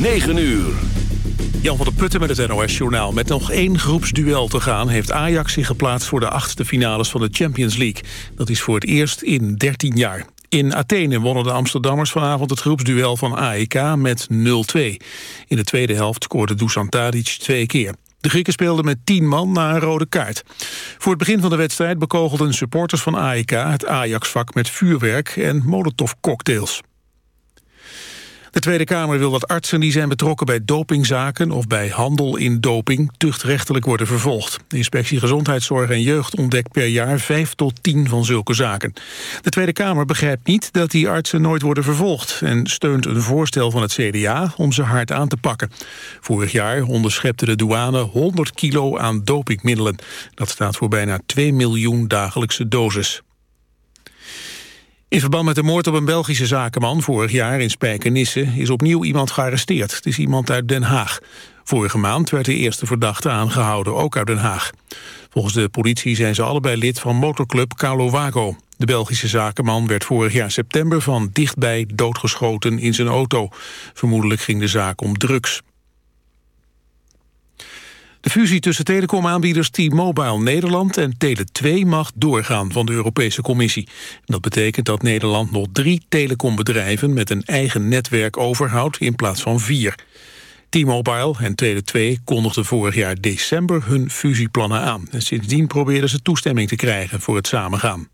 9 uur. Jan van der Putten met het NOS-journaal. Met nog één groepsduel te gaan... heeft Ajax zich geplaatst voor de achtste finales van de Champions League. Dat is voor het eerst in 13 jaar. In Athene wonnen de Amsterdammers vanavond het groepsduel van AEK met 0-2. In de tweede helft scoorde Dusan Tadic twee keer. De Grieken speelden met 10 man na een rode kaart. Voor het begin van de wedstrijd bekogelden supporters van AEK... het Ajax-vak met vuurwerk en molotovcocktails. De Tweede Kamer wil dat artsen die zijn betrokken bij dopingzaken of bij handel in doping tuchtrechtelijk worden vervolgd. De inspectie Gezondheidszorg en Jeugd ontdekt per jaar 5 tot 10 van zulke zaken. De Tweede Kamer begrijpt niet dat die artsen nooit worden vervolgd en steunt een voorstel van het CDA om ze hard aan te pakken. Vorig jaar onderschepte de douane 100 kilo aan dopingmiddelen. Dat staat voor bijna 2 miljoen dagelijkse doses. In verband met de moord op een Belgische zakenman vorig jaar in Spijkenisse is opnieuw iemand gearresteerd. Het is iemand uit Den Haag. Vorige maand werd de eerste verdachte aangehouden, ook uit Den Haag. Volgens de politie zijn ze allebei lid van motorclub Carlo Wago. De Belgische zakenman werd vorig jaar september van dichtbij doodgeschoten in zijn auto. Vermoedelijk ging de zaak om drugs. De fusie tussen telecomaanbieders T-Mobile Nederland en Tele2 mag doorgaan van de Europese Commissie. Dat betekent dat Nederland nog drie telecombedrijven met een eigen netwerk overhoudt in plaats van vier. T-Mobile en Tele2 kondigden vorig jaar december hun fusieplannen aan. En sindsdien probeerden ze toestemming te krijgen voor het samengaan.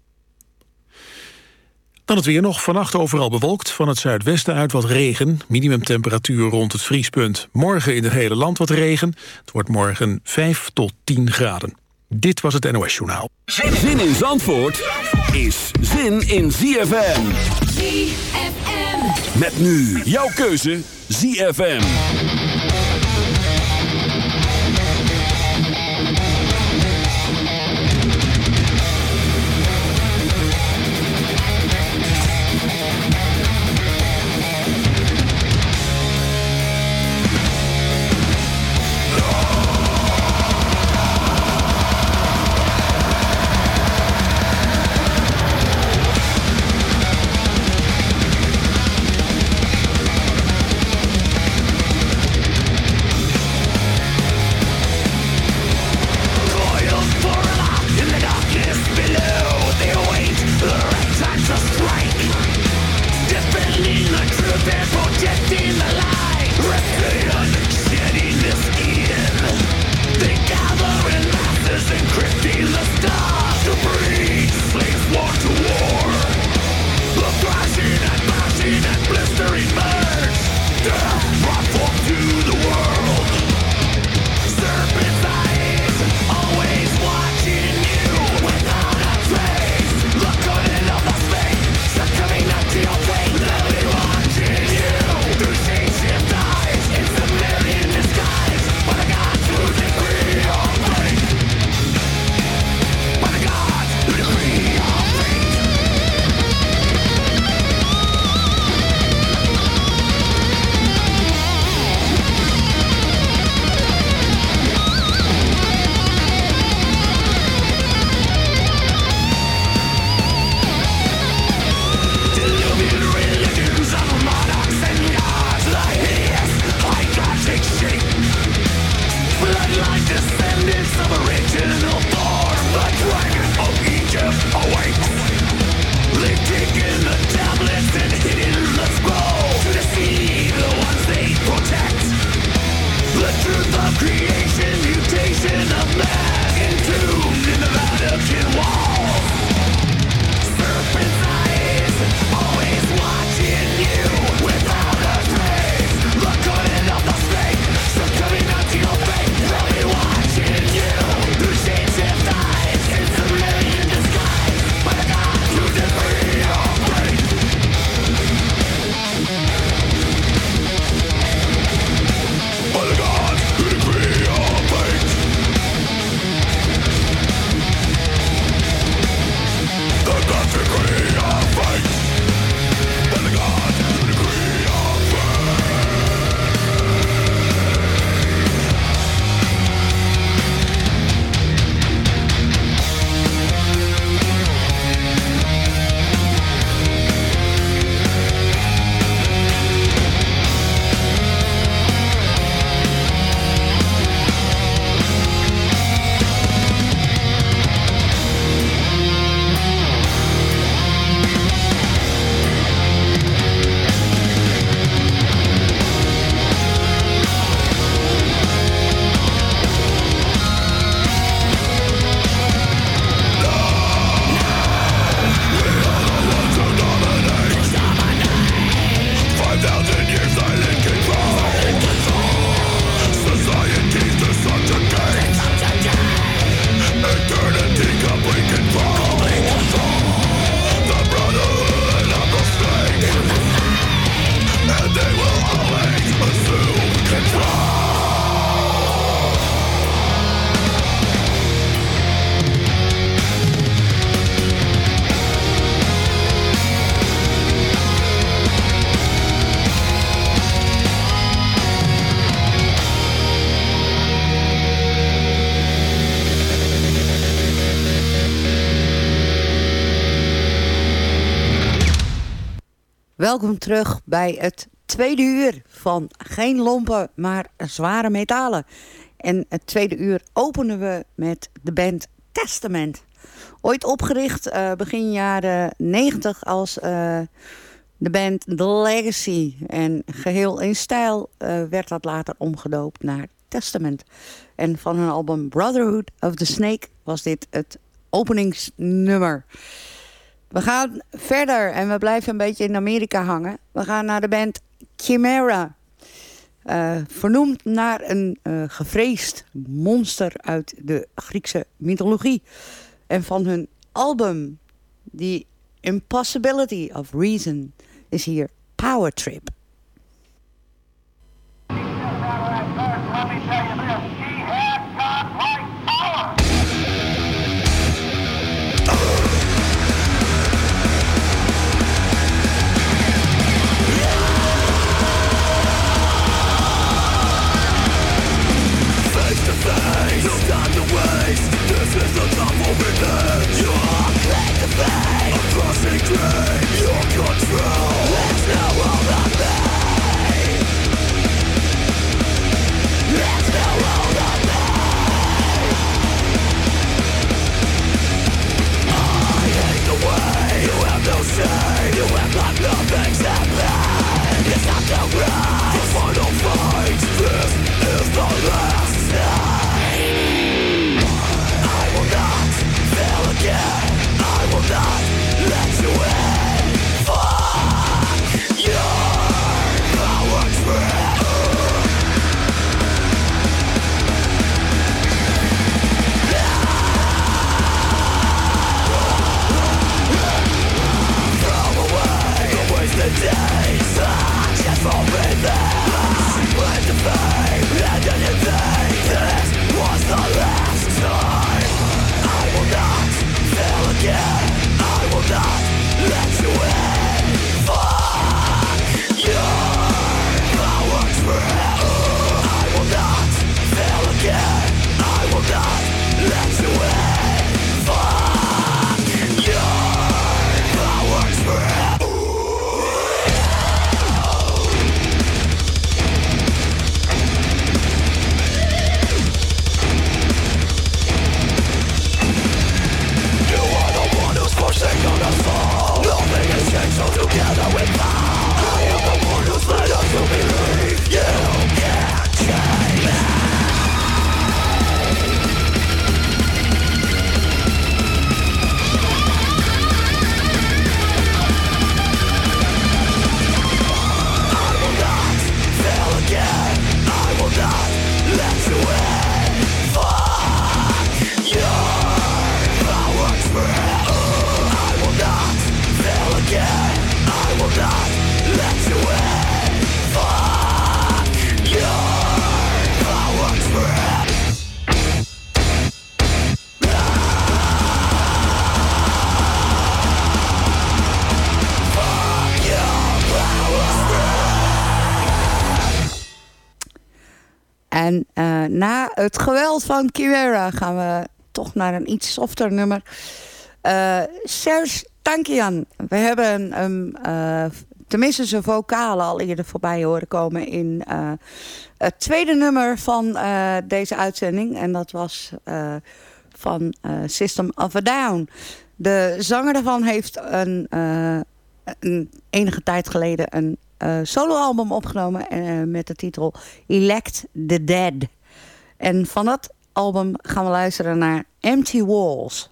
Dan het weer nog. Vannacht overal bewolkt. Van het zuidwesten uit wat regen. Minimumtemperatuur rond het vriespunt. Morgen in het hele land wat regen. Het wordt morgen 5 tot 10 graden. Dit was het NOS Journaal. Zin in Zandvoort is zin in ZFM. ZFM. Met nu jouw keuze ZFM. Welkom terug bij het tweede uur van geen lompen, maar zware metalen. En het tweede uur openen we met de band Testament. Ooit opgericht uh, begin jaren 90 als uh, de band The Legacy. En geheel in stijl uh, werd dat later omgedoopt naar Testament. En van hun album Brotherhood of the Snake was dit het openingsnummer. We gaan verder en we blijven een beetje in Amerika hangen. We gaan naar de band Chimera. Uh, vernoemd naar een uh, gevreesd monster uit de Griekse mythologie. En van hun album, The Impossibility of Reason, is hier Power Trip. betray your control het geweld van Kiwera gaan we toch naar een iets softer nummer. Uh, Serge Tankian. We hebben een, uh, tenminste zijn vocalen al eerder voorbij horen komen... in uh, het tweede nummer van deze uitzending. En dat was van System of a Down. De zanger daarvan heeft een, een enige tijd geleden... een soloalbum opgenomen met de titel Elect the Dead... En van dat album gaan we luisteren naar Empty Walls.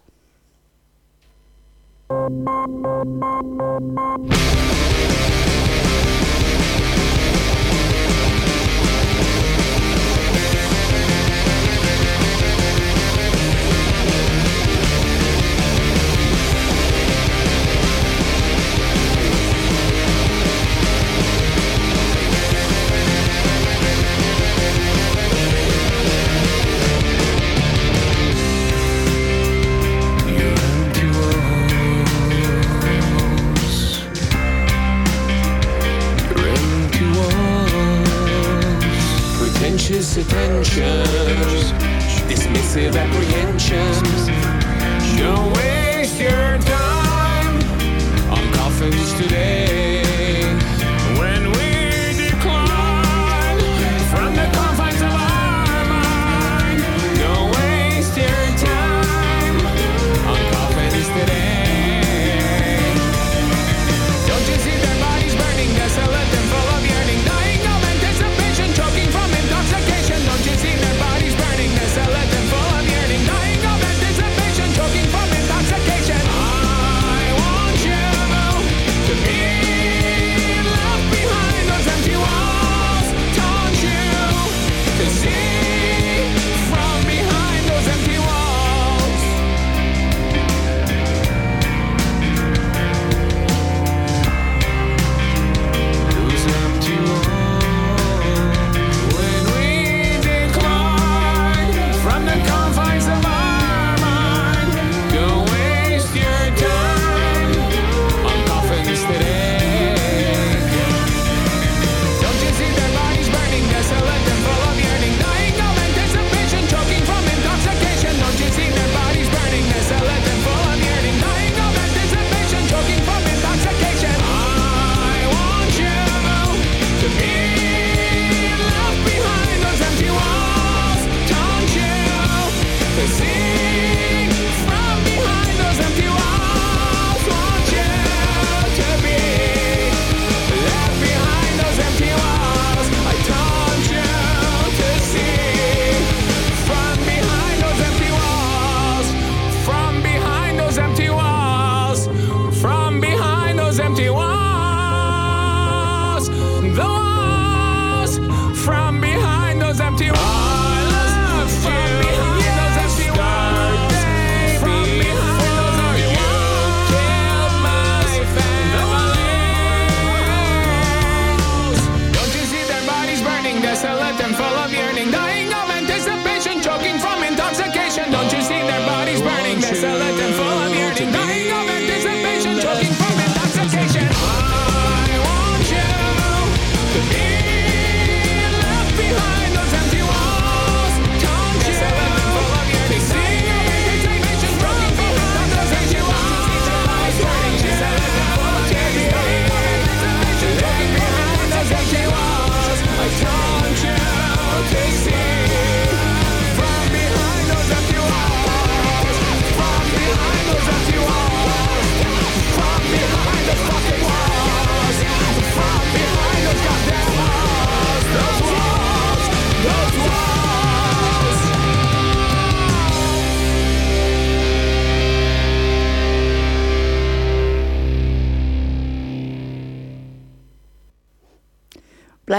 Anxious attentions, dismissive apprehensions. Don't waste your time on coffins today.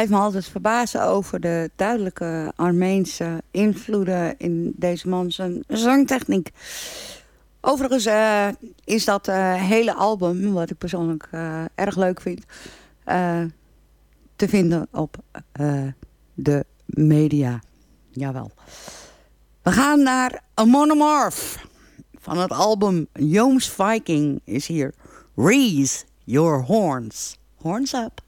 Blijf me altijd verbazen over de duidelijke Armeense invloeden in deze man zijn zangtechniek. Overigens eh, is dat eh, hele album, wat ik persoonlijk eh, erg leuk vind, te vinden op de media. Jawel. We gaan naar A Monomorph van het album Jooms Viking is hier. Raise your horns. Horns up.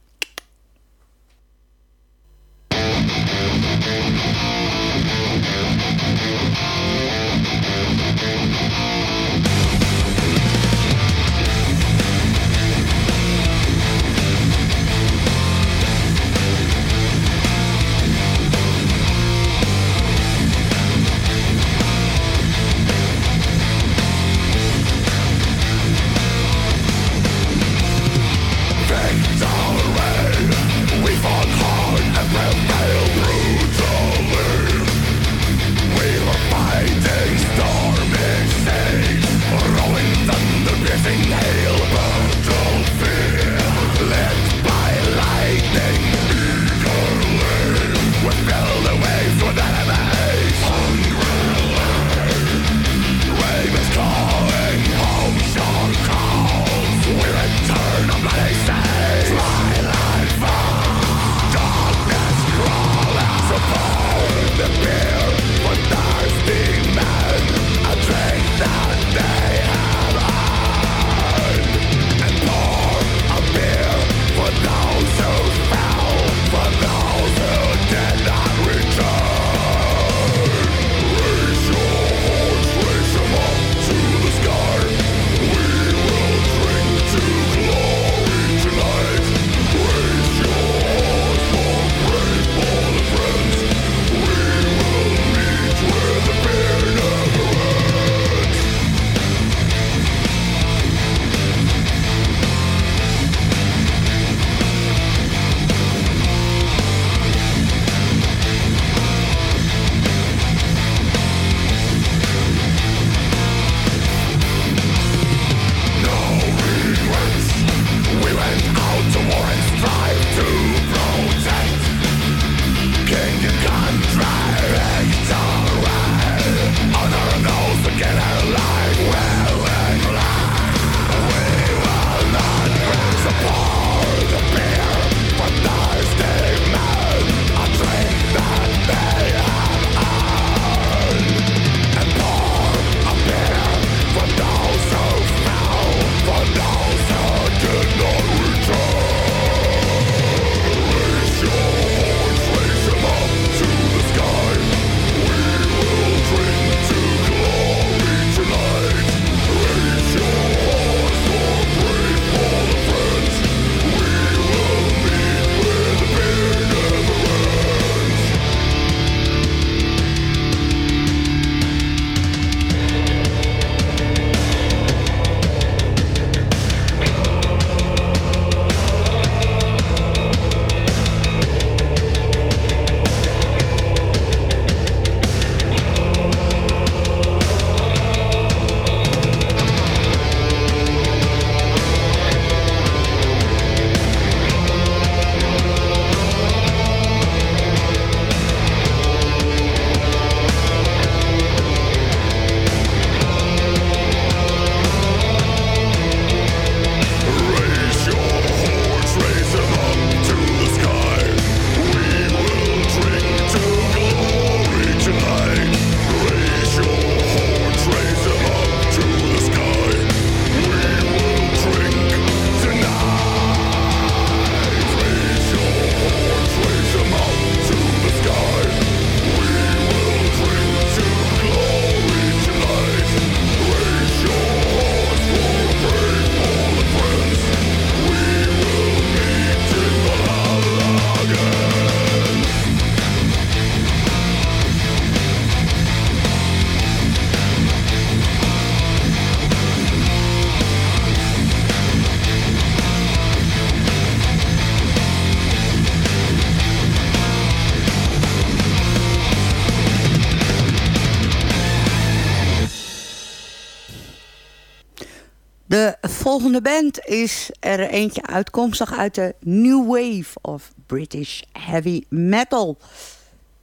Volgende band is er eentje uitkomstig uit de New Wave of British Heavy Metal.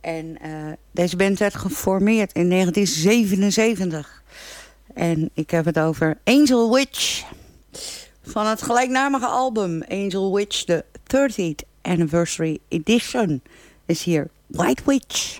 En uh, deze band werd geformeerd in 1977. En ik heb het over Angel Witch. Van het gelijknamige album Angel Witch, de 30th Anniversary Edition, is hier White Witch.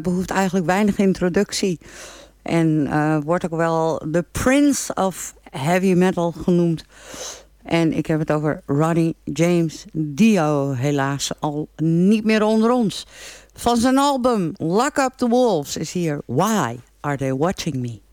Behoeft eigenlijk weinig introductie. En uh, wordt ook wel de Prince of Heavy Metal genoemd. En ik heb het over Ronnie James Dio, helaas al niet meer onder ons. Van zijn album Lock Up the Wolves is hier Why Are They Watching Me?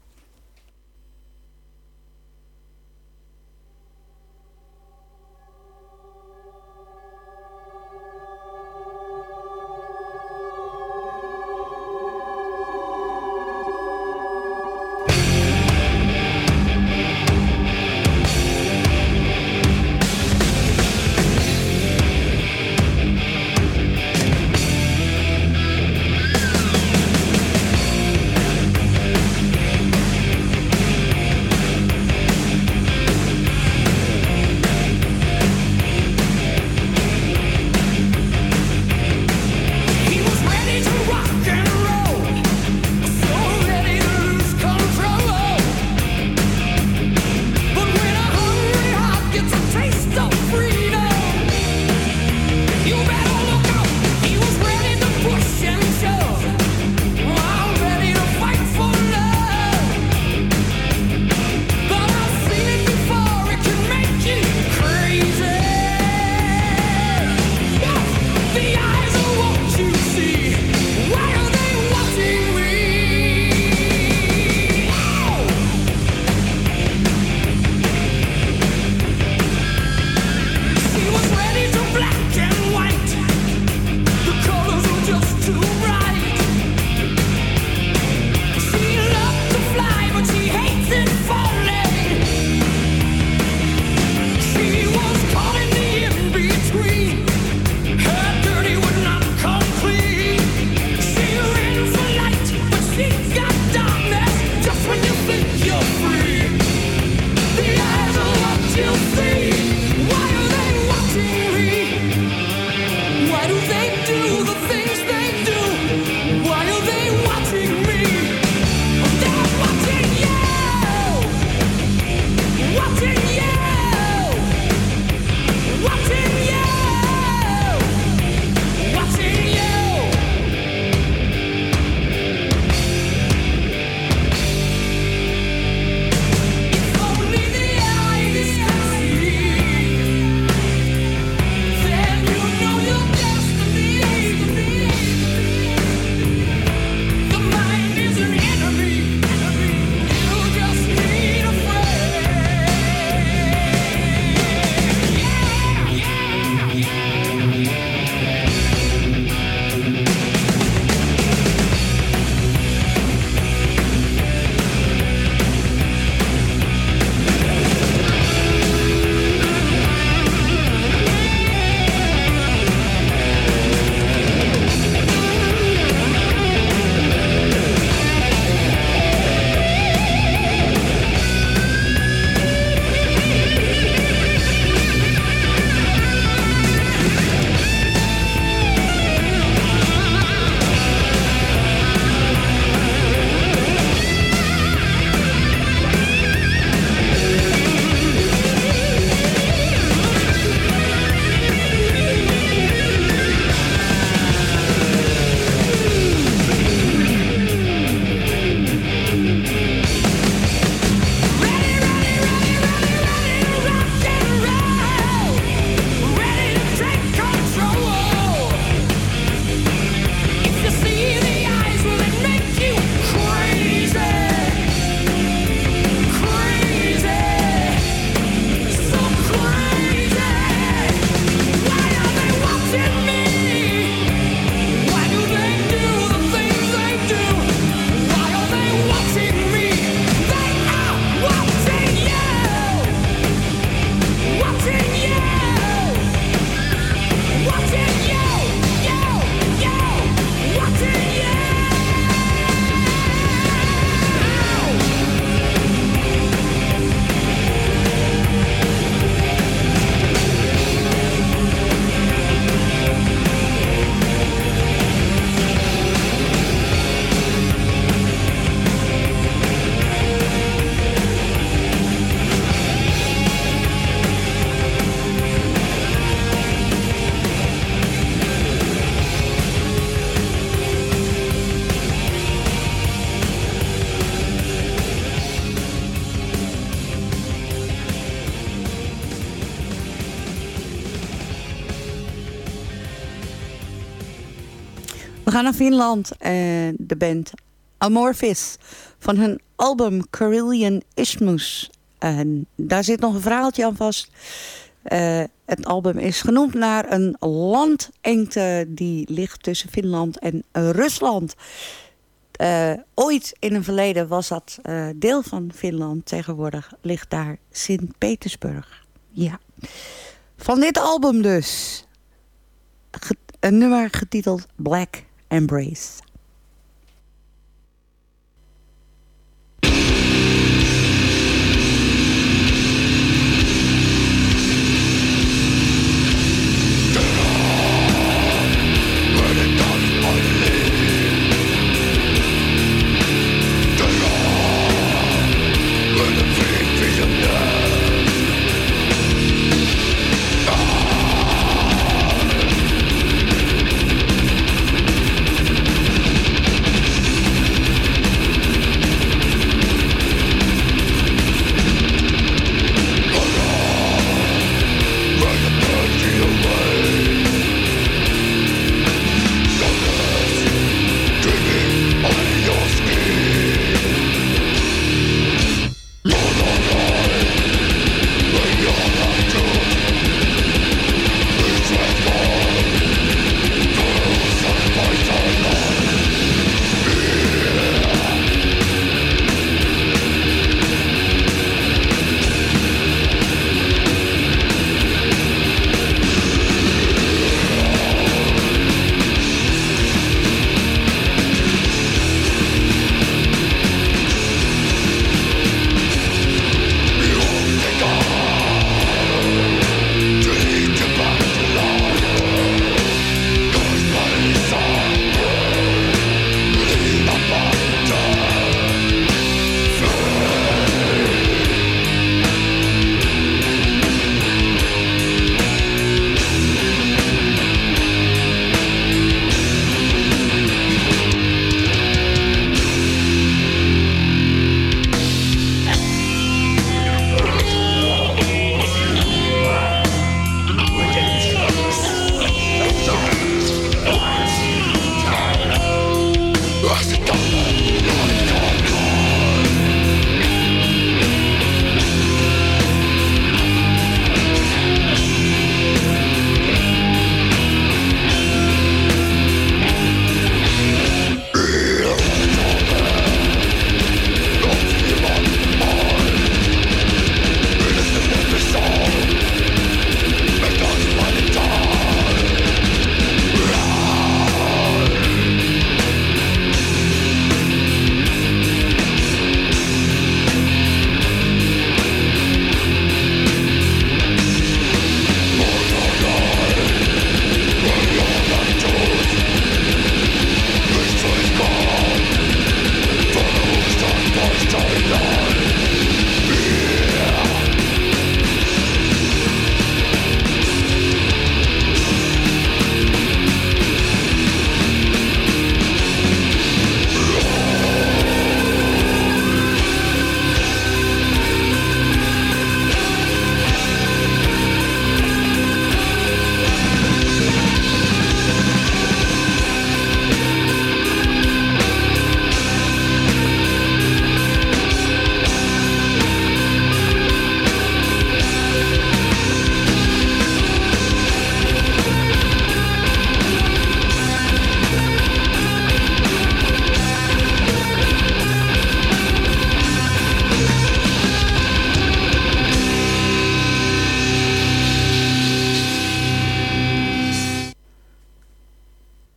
Naar Finland en de band Amorphis van hun album Carillion Isthmus. En daar zit nog een verhaaltje aan vast. Uh, het album is genoemd naar een landengte die ligt tussen Finland en Rusland. Uh, ooit in een verleden was dat uh, deel van Finland. Tegenwoordig ligt daar Sint-Petersburg. Ja. Van dit album dus. Een nummer getiteld Black Embrace.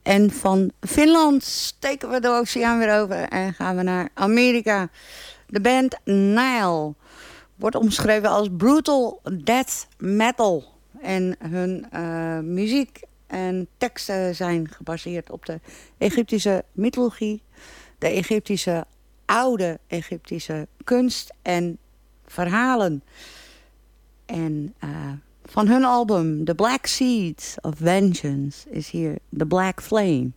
En van Finland steken we de oceaan weer over en gaan we naar Amerika. De band Nile wordt omschreven als brutal death metal. En hun uh, muziek en teksten zijn gebaseerd op de Egyptische mythologie, de Egyptische oude Egyptische kunst en verhalen. En uh, van hun album The Black Seeds of Vengeance is hier The Black Flame.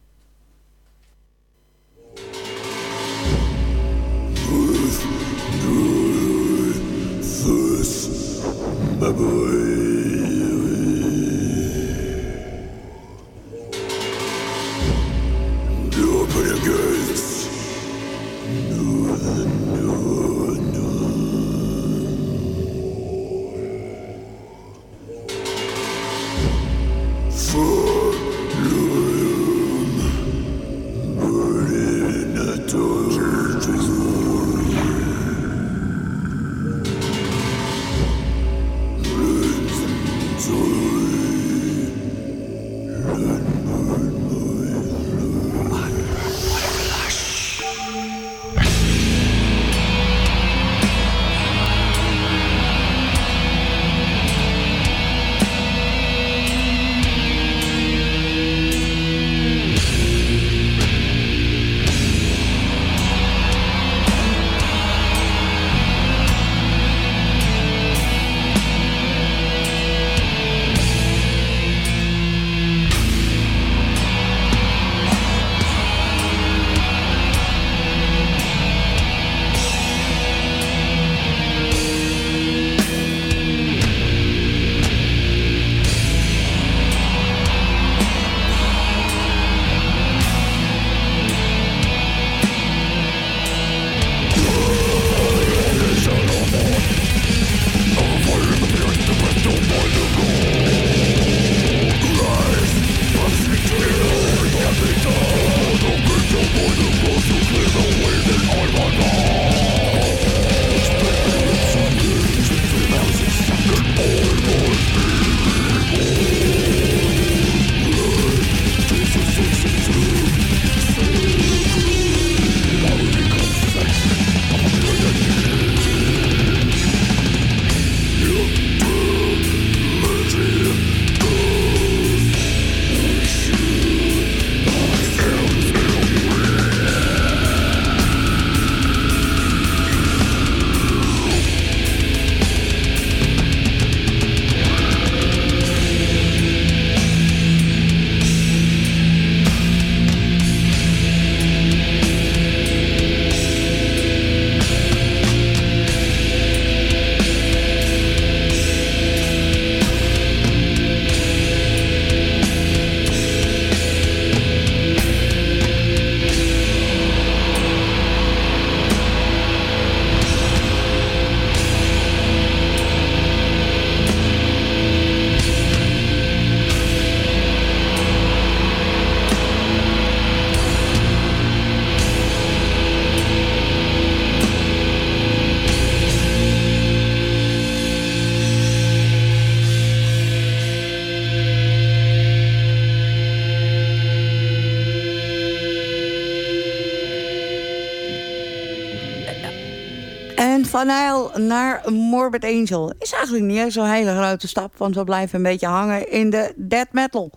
Van Nijl naar Morbid Angel. Is eigenlijk niet zo'n hele grote stap, want we blijven een beetje hangen in de death metal.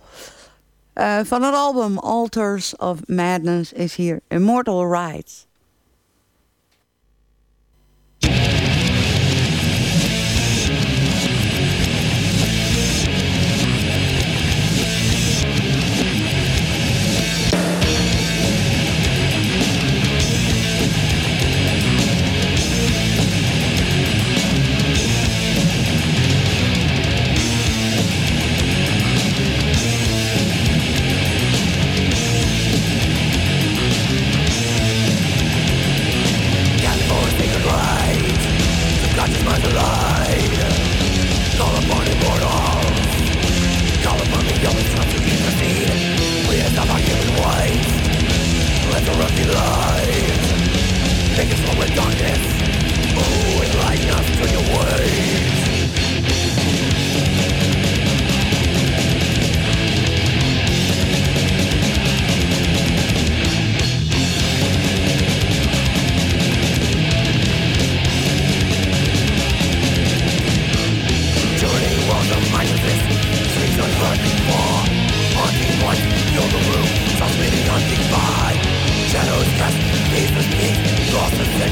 Uh, van het album Altars of Madness is hier Immortal Rights.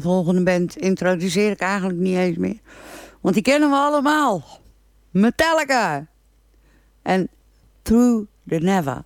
de volgende band introduceer ik eigenlijk niet eens meer. Want die kennen we allemaal. Metallica. En Through the Never.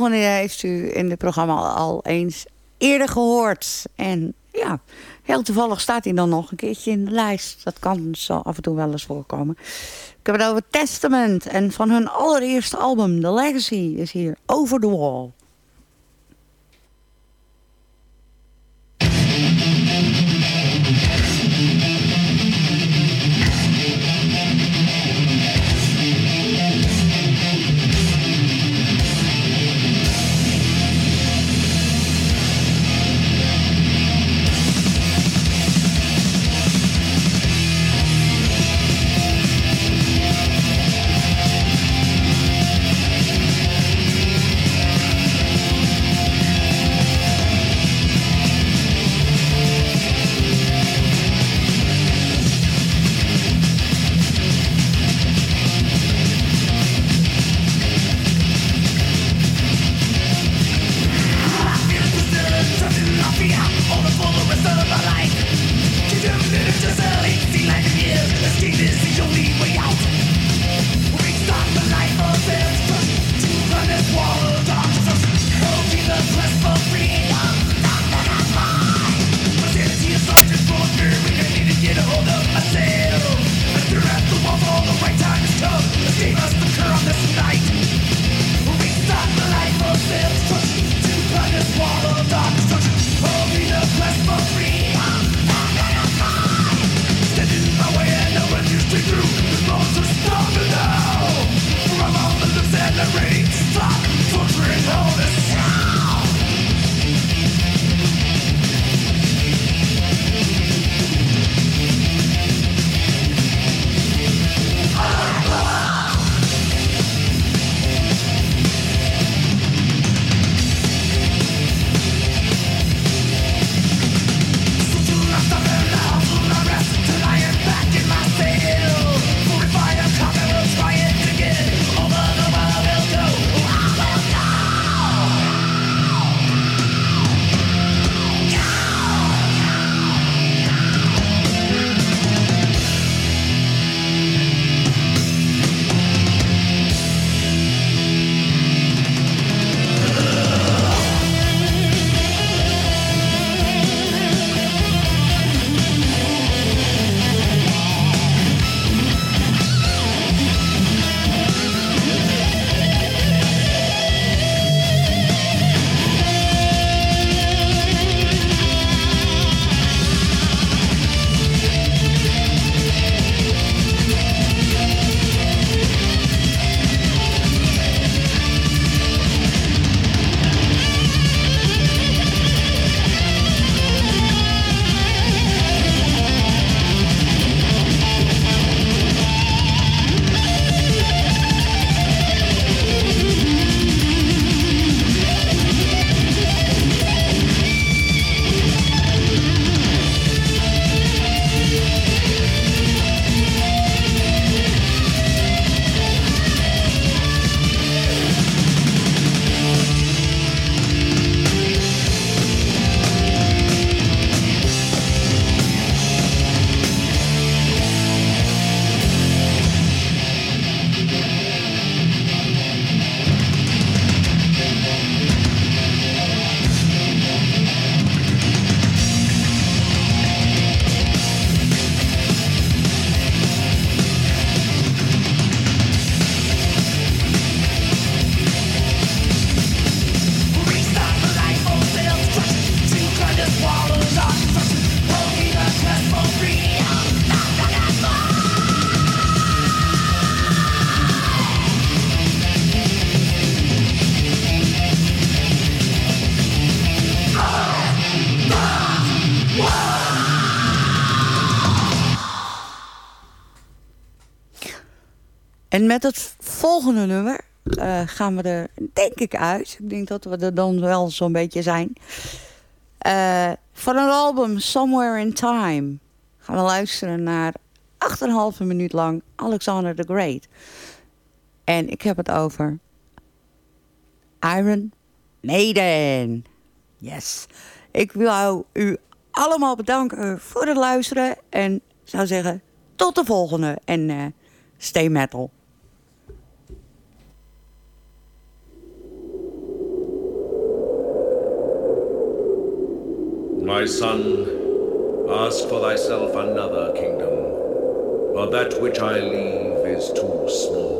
Volgende heeft u in het programma al eens eerder gehoord. En ja, heel toevallig staat hij dan nog een keertje in de lijst. Dat kan zo af en toe wel eens voorkomen. Ik heb het over Testament. En van hun allereerste album, The Legacy, is hier Over the Wall. En met het volgende nummer uh, gaan we er, denk ik, uit. Ik denk dat we er dan wel zo'n beetje zijn. Uh, van een album Somewhere in Time gaan we luisteren naar 8,5 minuut lang Alexander the Great. En ik heb het over Iron Maiden. Yes. Ik wil u allemaal bedanken voor het luisteren. En zou zeggen, tot de volgende. En uh, stay metal. My son, ask for thyself another kingdom, for that which I leave is too small